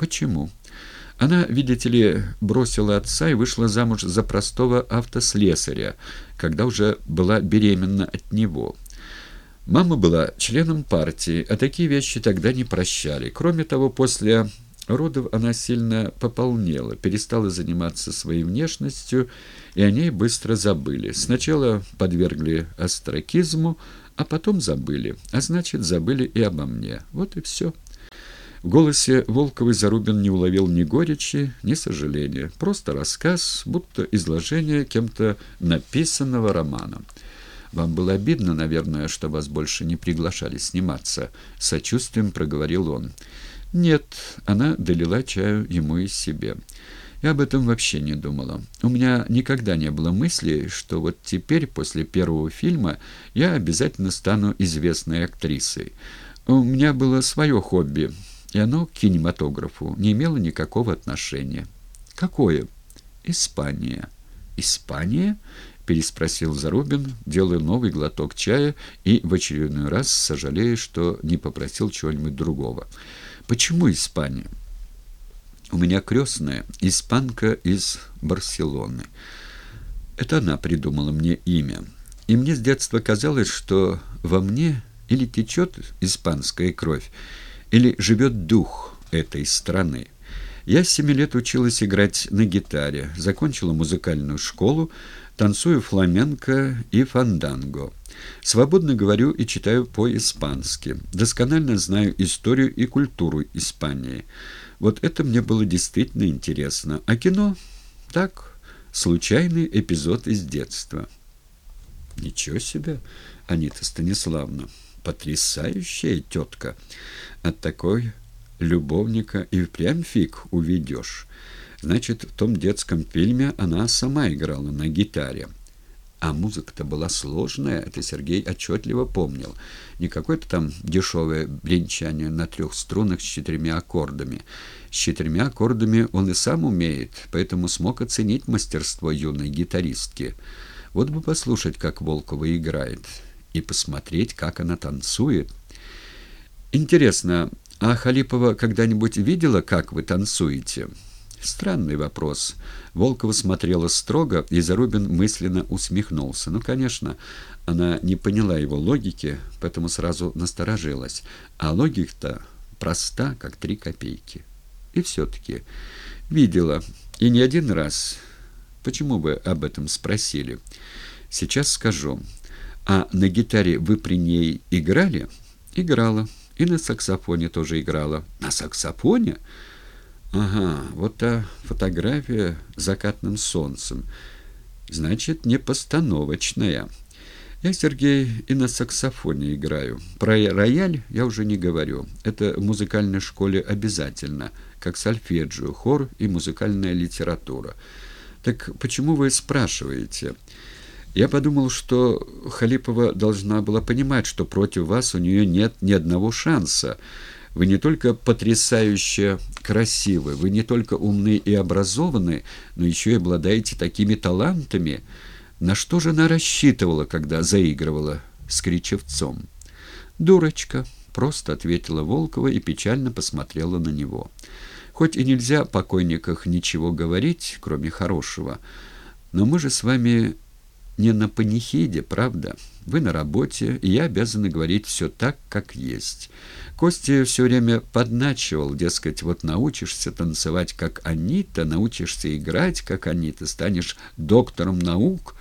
Почему? Она, видите ли, бросила отца и вышла замуж за простого автослесаря, когда уже была беременна от него. Мама была членом партии, а такие вещи тогда не прощали. Кроме того, после родов она сильно пополнела, перестала заниматься своей внешностью, и о ней быстро забыли. Сначала подвергли остракизму, а потом забыли, а значит, забыли и обо мне. Вот и все. В голосе Волковой Зарубин не уловил ни горечи, ни сожаления. Просто рассказ, будто изложение кем-то написанного романа. «Вам было обидно, наверное, что вас больше не приглашали сниматься?» — сочувствием проговорил он. «Нет», — она долила чаю ему и себе. «Я об этом вообще не думала. У меня никогда не было мысли, что вот теперь, после первого фильма, я обязательно стану известной актрисой. У меня было свое хобби, и оно к кинематографу не имело никакого отношения». «Какое?» «Испания». «Испания?» — переспросил Зарубин, делая новый глоток чая и в очередной раз сожалея, что не попросил чего-нибудь другого. «Почему Испания?» «У меня крестная, испанка из Барселоны. Это она придумала мне имя. И мне с детства казалось, что во мне или течет испанская кровь, или живет дух этой страны». Я с семи лет училась играть на гитаре, закончила музыкальную школу, танцую фламенко и фанданго. Свободно говорю и читаю по-испански. Досконально знаю историю и культуру Испании. Вот это мне было действительно интересно. А кино? Так, случайный эпизод из детства. Ничего себе, Анита Станиславна, потрясающая тетка. От такой любовника и впрямь фиг уведешь. Значит, в том детском фильме она сама играла на гитаре. А музыка-то была сложная, это Сергей отчетливо помнил. Не какое-то там дешевое бренчание на трех струнах с четырьмя аккордами. С четырьмя аккордами он и сам умеет, поэтому смог оценить мастерство юной гитаристки. Вот бы послушать, как Волкова играет, и посмотреть, как она танцует. Интересно, а Халипова когда-нибудь видела, как вы танцуете? Странный вопрос. Волкова смотрела строго, и Зарубин мысленно усмехнулся. Ну, конечно, она не поняла его логики, поэтому сразу насторожилась. А логика-то проста, как три копейки. И все-таки видела, и не один раз. Почему вы об этом спросили? Сейчас скажу. А на гитаре вы при ней играли? Играла. И на саксофоне тоже играла. На саксофоне? Ага, вот та фотография с закатным солнцем. Значит, не постановочная. Я, Сергей, и на саксофоне играю. Про рояль я уже не говорю. Это в музыкальной школе обязательно, как сольфеджио, хор и музыкальная литература. Так почему вы спрашиваете? Я подумал, что Халипова должна была понимать, что против вас у нее нет ни одного шанса. Вы не только потрясающе красивы, вы не только умны и образованы, но еще и обладаете такими талантами. На что же она рассчитывала, когда заигрывала с Кричевцом? «Дурочка», — просто ответила Волкова и печально посмотрела на него. «Хоть и нельзя о покойниках ничего говорить, кроме хорошего, но мы же с вами не на панихиде, правда? Вы на работе, и я обязана говорить все так, как есть. Костя все время подначивал, дескать, вот научишься танцевать, как Анита, научишься играть, как Анита, станешь доктором наук,